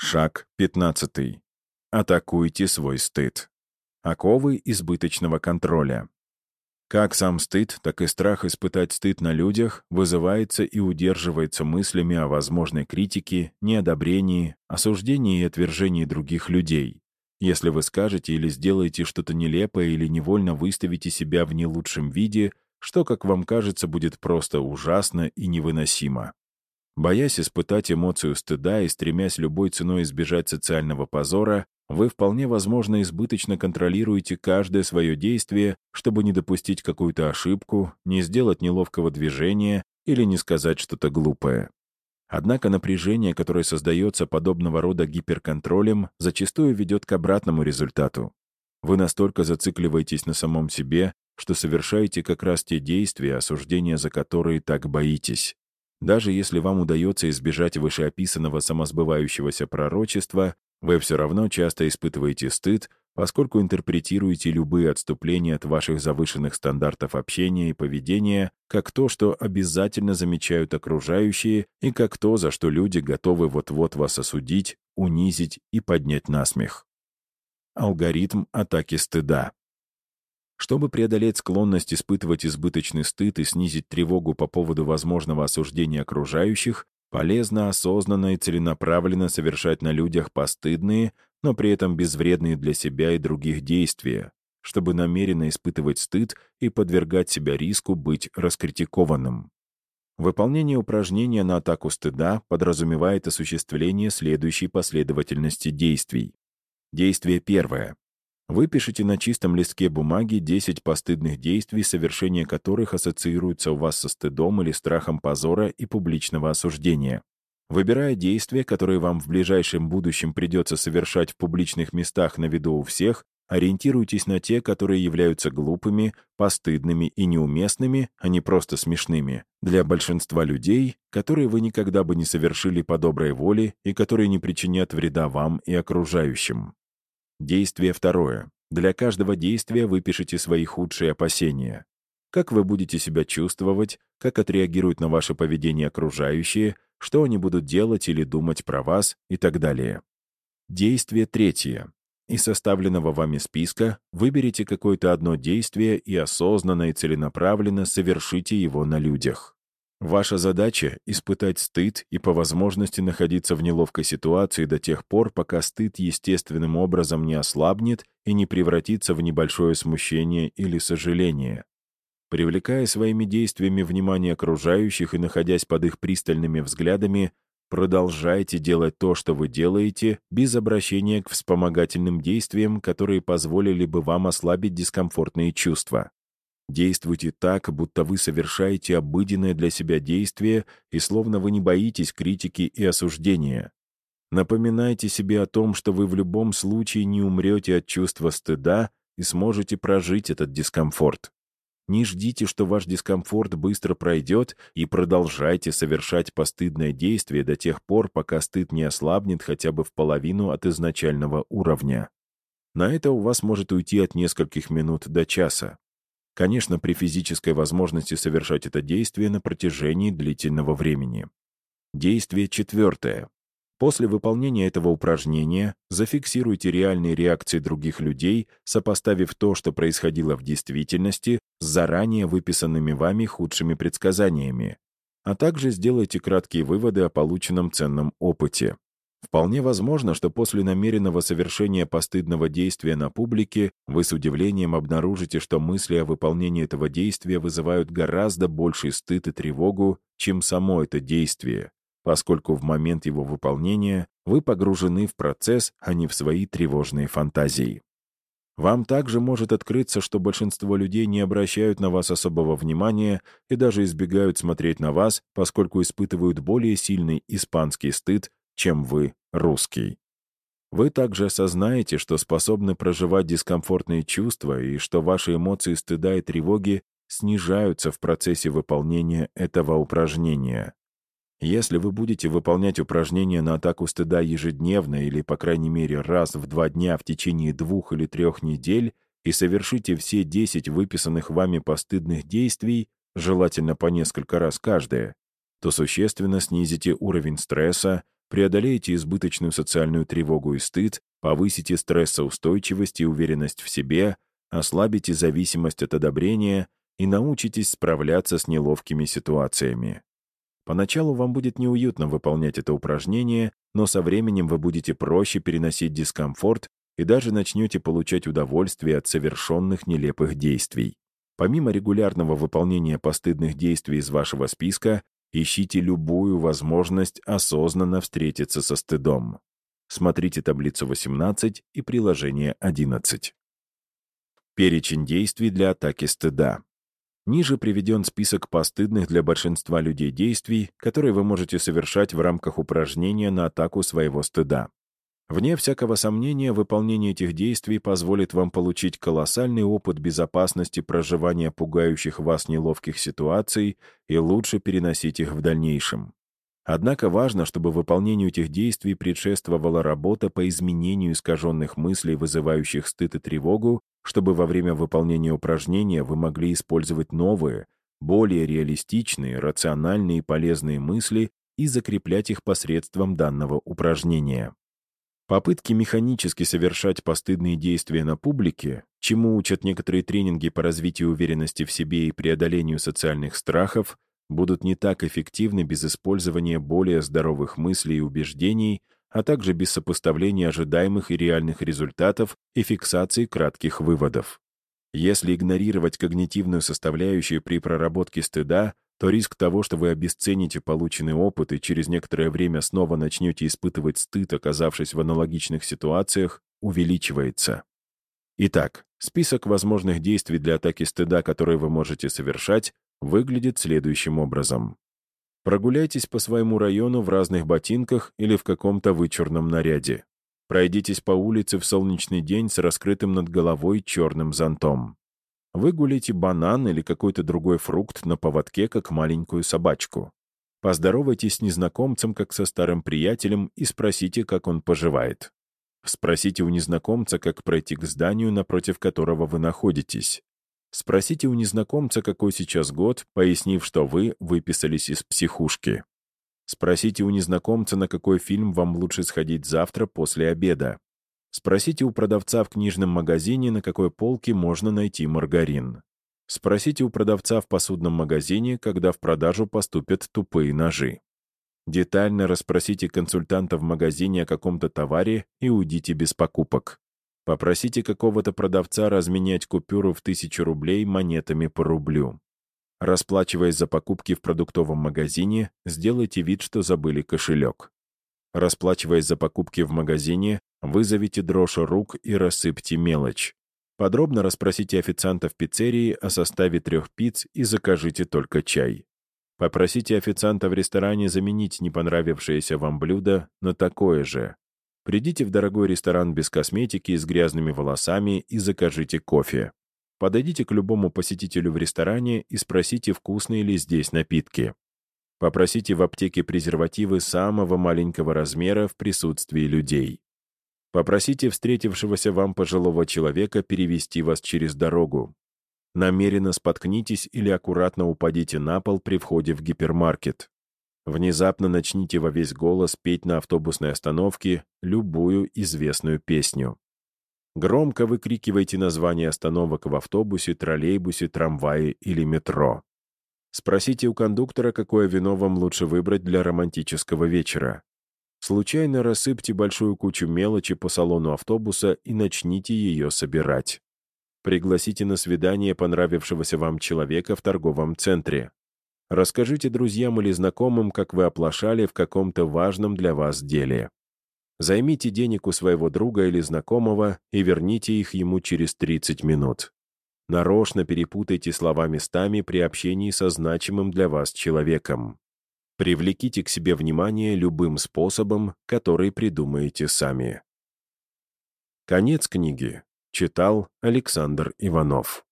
Шаг 15. Атакуйте свой стыд. Оковы избыточного контроля. Как сам стыд, так и страх испытать стыд на людях вызывается и удерживается мыслями о возможной критике, неодобрении, осуждении и отвержении других людей. Если вы скажете или сделаете что-то нелепое или невольно выставите себя в не лучшем виде, что, как вам кажется, будет просто ужасно и невыносимо. Боясь испытать эмоцию стыда и стремясь любой ценой избежать социального позора, вы вполне возможно избыточно контролируете каждое свое действие, чтобы не допустить какую-то ошибку, не сделать неловкого движения или не сказать что-то глупое. Однако напряжение, которое создается подобного рода гиперконтролем, зачастую ведет к обратному результату. Вы настолько зацикливаетесь на самом себе, что совершаете как раз те действия, осуждения за которые так боитесь. Даже если вам удается избежать вышеописанного самосбывающегося пророчества, вы все равно часто испытываете стыд, поскольку интерпретируете любые отступления от ваших завышенных стандартов общения и поведения как то, что обязательно замечают окружающие, и как то, за что люди готовы вот-вот вас осудить, унизить и поднять насмех. Алгоритм атаки стыда. Чтобы преодолеть склонность испытывать избыточный стыд и снизить тревогу по поводу возможного осуждения окружающих, полезно осознанно и целенаправленно совершать на людях постыдные, но при этом безвредные для себя и других действия, чтобы намеренно испытывать стыд и подвергать себя риску быть раскритикованным. Выполнение упражнения на атаку стыда подразумевает осуществление следующей последовательности действий. Действие первое. Выпишите на чистом листке бумаги 10 постыдных действий, совершение которых ассоциируется у вас со стыдом или страхом позора и публичного осуждения. Выбирая действия, которые вам в ближайшем будущем придется совершать в публичных местах на виду у всех, ориентируйтесь на те, которые являются глупыми, постыдными и неуместными, а не просто смешными, для большинства людей, которые вы никогда бы не совершили по доброй воле и которые не причинят вреда вам и окружающим. Действие второе. Для каждого действия выпишите свои худшие опасения. Как вы будете себя чувствовать, как отреагируют на ваше поведение окружающие, что они будут делать или думать про вас и так далее. Действие третье. Из составленного вами списка выберите какое-то одно действие и осознанно и целенаправленно совершите его на людях. Ваша задача — испытать стыд и по возможности находиться в неловкой ситуации до тех пор, пока стыд естественным образом не ослабнет и не превратится в небольшое смущение или сожаление. Привлекая своими действиями внимание окружающих и находясь под их пристальными взглядами, продолжайте делать то, что вы делаете, без обращения к вспомогательным действиям, которые позволили бы вам ослабить дискомфортные чувства. Действуйте так, будто вы совершаете обыденное для себя действие и словно вы не боитесь критики и осуждения. Напоминайте себе о том, что вы в любом случае не умрете от чувства стыда и сможете прожить этот дискомфорт. Не ждите, что ваш дискомфорт быстро пройдет, и продолжайте совершать постыдное действие до тех пор, пока стыд не ослабнет хотя бы в половину от изначального уровня. На это у вас может уйти от нескольких минут до часа. Конечно, при физической возможности совершать это действие на протяжении длительного времени. Действие четвертое. После выполнения этого упражнения зафиксируйте реальные реакции других людей, сопоставив то, что происходило в действительности, с заранее выписанными вами худшими предсказаниями, а также сделайте краткие выводы о полученном ценном опыте. Вполне возможно, что после намеренного совершения постыдного действия на публике вы с удивлением обнаружите, что мысли о выполнении этого действия вызывают гораздо больший стыд и тревогу, чем само это действие, поскольку в момент его выполнения вы погружены в процесс, а не в свои тревожные фантазии. Вам также может открыться, что большинство людей не обращают на вас особого внимания и даже избегают смотреть на вас, поскольку испытывают более сильный испанский стыд, чем вы русский. Вы также осознаете, что способны проживать дискомфортные чувства и что ваши эмоции стыда и тревоги снижаются в процессе выполнения этого упражнения. Если вы будете выполнять упражнения на атаку стыда ежедневно или, по крайней мере, раз в два дня в течение двух или трех недель и совершите все 10 выписанных вами постыдных действий, желательно по несколько раз каждое, то существенно снизите уровень стресса, преодолеете избыточную социальную тревогу и стыд, повысите стрессоустойчивость и уверенность в себе, ослабите зависимость от одобрения и научитесь справляться с неловкими ситуациями. Поначалу вам будет неуютно выполнять это упражнение, но со временем вы будете проще переносить дискомфорт и даже начнете получать удовольствие от совершенных нелепых действий. Помимо регулярного выполнения постыдных действий из вашего списка, ищите любую возможность осознанно встретиться со стыдом. Смотрите таблицу 18 и приложение 11. Перечень действий для атаки стыда. Ниже приведен список постыдных для большинства людей действий, которые вы можете совершать в рамках упражнения на атаку своего стыда. Вне всякого сомнения, выполнение этих действий позволит вам получить колоссальный опыт безопасности проживания пугающих вас неловких ситуаций и лучше переносить их в дальнейшем. Однако важно, чтобы выполнению этих действий предшествовала работа по изменению искаженных мыслей, вызывающих стыд и тревогу, чтобы во время выполнения упражнения вы могли использовать новые, более реалистичные, рациональные и полезные мысли и закреплять их посредством данного упражнения. Попытки механически совершать постыдные действия на публике, чему учат некоторые тренинги по развитию уверенности в себе и преодолению социальных страхов, будут не так эффективны без использования более здоровых мыслей и убеждений, а также без сопоставления ожидаемых и реальных результатов и фиксации кратких выводов. Если игнорировать когнитивную составляющую при проработке стыда, то риск того, что вы обесцените полученный опыт и через некоторое время снова начнете испытывать стыд, оказавшись в аналогичных ситуациях, увеличивается. Итак, список возможных действий для атаки стыда, которые вы можете совершать, выглядит следующим образом. Прогуляйтесь по своему району в разных ботинках или в каком-то вычурном наряде. Пройдитесь по улице в солнечный день с раскрытым над головой черным зонтом. Выгулите банан или какой-то другой фрукт на поводке, как маленькую собачку. Поздоровайтесь с незнакомцем, как со старым приятелем, и спросите, как он поживает. Спросите у незнакомца, как пройти к зданию, напротив которого вы находитесь. Спросите у незнакомца, какой сейчас год, пояснив, что вы выписались из психушки. Спросите у незнакомца, на какой фильм вам лучше сходить завтра после обеда. Спросите у продавца в книжном магазине, на какой полке можно найти маргарин. Спросите у продавца в посудном магазине, когда в продажу поступят тупые ножи. Детально расспросите консультанта в магазине о каком-то товаре и уйдите без покупок. Попросите какого-то продавца разменять купюру в тысячу рублей монетами по рублю. Расплачиваясь за покупки в продуктовом магазине, сделайте вид, что забыли кошелек. Расплачиваясь за покупки в магазине, вызовите дрожь рук и рассыпьте мелочь. Подробно расспросите официанта в пиццерии о составе трех пиц и закажите только чай. Попросите официанта в ресторане заменить не понравившееся вам блюдо на такое же. Придите в дорогой ресторан без косметики, с грязными волосами и закажите кофе. Подойдите к любому посетителю в ресторане и спросите, вкусные ли здесь напитки. Попросите в аптеке презервативы самого маленького размера в присутствии людей. Попросите встретившегося вам пожилого человека перевести вас через дорогу. Намеренно споткнитесь или аккуратно упадите на пол при входе в гипермаркет. Внезапно начните во весь голос петь на автобусной остановке любую известную песню. Громко выкрикивайте названия остановок в автобусе, троллейбусе, трамвае или метро. Спросите у кондуктора, какое вино вам лучше выбрать для романтического вечера. Случайно рассыпьте большую кучу мелочи по салону автобуса и начните ее собирать. Пригласите на свидание понравившегося вам человека в торговом центре. Расскажите друзьям или знакомым, как вы оплошали в каком-то важном для вас деле. Займите денег у своего друга или знакомого и верните их ему через 30 минут. Нарочно перепутайте слова местами при общении со значимым для вас человеком. Привлеките к себе внимание любым способом, который придумаете сами. Конец книги. Читал Александр Иванов.